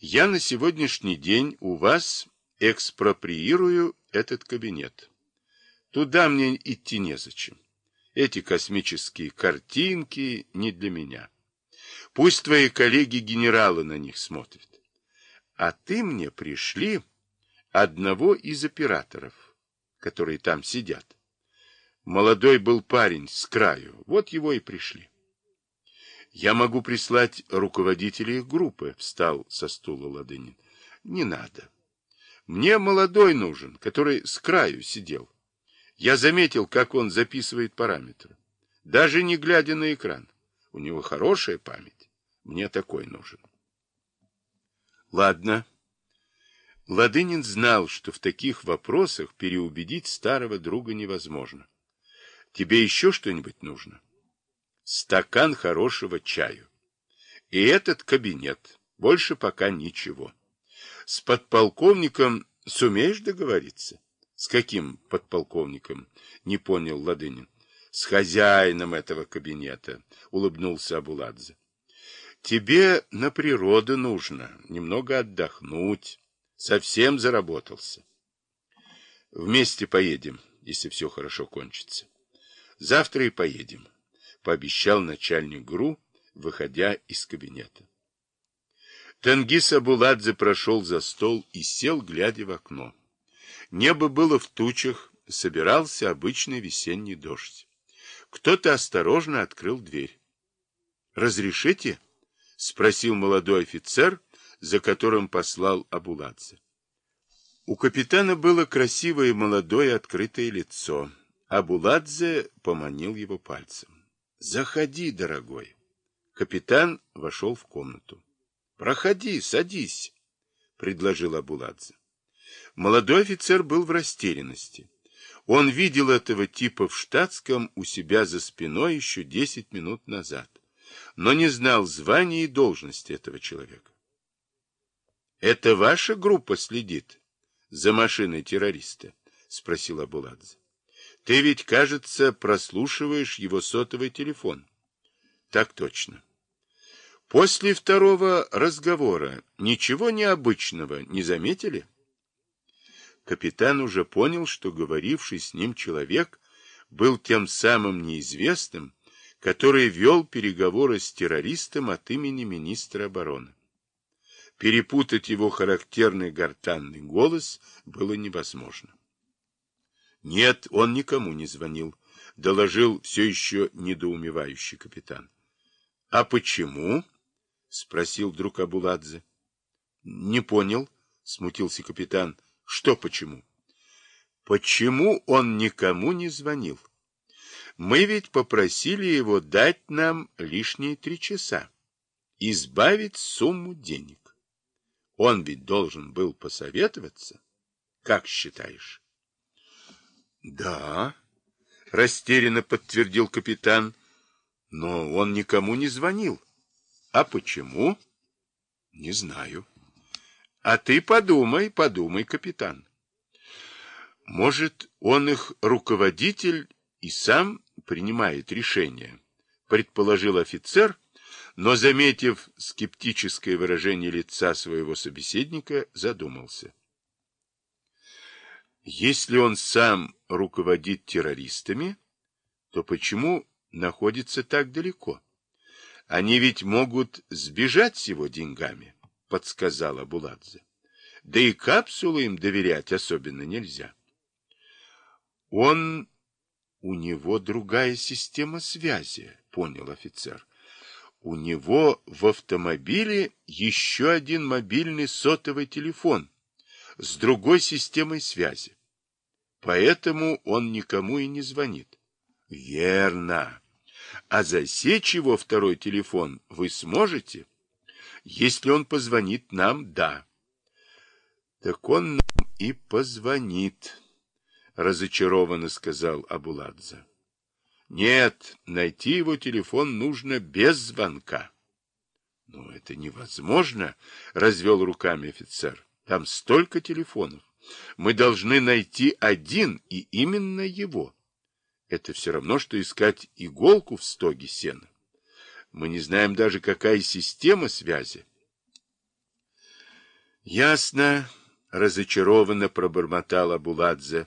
Я на сегодняшний день у вас экспроприирую этот кабинет. Туда мне идти незачем. Эти космические картинки не для меня. Пусть твои коллеги-генералы на них смотрят. А ты мне пришли одного из операторов, которые там сидят. Молодой был парень с краю, вот его и пришли. Я могу прислать руководителей группы, встал со стула Ладынин. Не надо. Мне молодой нужен, который с краю сидел. Я заметил, как он записывает параметры. Даже не глядя на экран. У него хорошая память. Мне такой нужен. Ладно. Ладынин знал, что в таких вопросах переубедить старого друга невозможно. Тебе еще что-нибудь нужно? Стакан хорошего чаю. И этот кабинет. Больше пока ничего. С подполковником сумеешь договориться? С каким подполковником? Не понял Ладынин. С хозяином этого кабинета, улыбнулся Абуладзе. Тебе на природу нужно, немного отдохнуть. Совсем заработался. Вместе поедем, если все хорошо кончится. Завтра и поедем, пообещал начальник ГРУ, выходя из кабинета. Тенгиз Абуладзе прошел за стол и сел, глядя в окно. Небо было в тучах, собирался обычный весенний дождь. Кто-то осторожно открыл дверь. «Разрешите?» — спросил молодой офицер, за которым послал Абуладзе. У капитана было красивое молодое открытое лицо. Абуладзе поманил его пальцем. «Заходи, дорогой». Капитан вошел в комнату. «Проходи, садись», — предложил Абуладзе. Молодой офицер был в растерянности. Он видел этого типа в штатском у себя за спиной еще десять минут назад, но не знал звания и должности этого человека. «Это ваша группа следит за машиной террориста?» — спросил Абуладзе. «Ты ведь, кажется, прослушиваешь его сотовый телефон». «Так точно». После второго разговора ничего необычного не заметили? Капитан уже понял, что говоривший с ним человек был тем самым неизвестным, который вел переговоры с террористом от имени министра обороны. Перепутать его характерный гортанный голос было невозможно. Нет, он никому не звонил, доложил все еще недоумевающий капитан. А почему? спросил вдруг Абуладзе. Не понял, смутился капитан. Что почему? Почему он никому не звонил? Мы ведь попросили его дать нам лишние три часа, избавить сумму денег. Он ведь должен был посоветоваться. Как считаешь? Да, растерянно подтвердил капитан, но он никому не звонил. А почему? Не знаю. А ты подумай, подумай, капитан. Может, он их руководитель и сам принимает решение, предположил офицер, но, заметив скептическое выражение лица своего собеседника, задумался. Если он сам руководит террористами, то почему находится так далеко? Они ведь могут сбежать с его деньгами, подсказала Буладзе. Да и капсулы им доверять особенно нельзя. Он... У него другая система связи, понял офицер. У него в автомобиле еще один мобильный сотовый телефон с другой системой связи. Поэтому он никому и не звонит. Верно. А засечь его второй телефон вы сможете? Если он позвонит нам, да. Так он нам и позвонит, разочарованно сказал Абуладзе. Нет, найти его телефон нужно без звонка. Но это невозможно, развел руками офицер. Там столько телефонов. Мы должны найти один, и именно его. Это все равно, что искать иголку в стоге сена. Мы не знаем даже, какая система связи. Ясно, разочарованно пробормотал Абуладзе.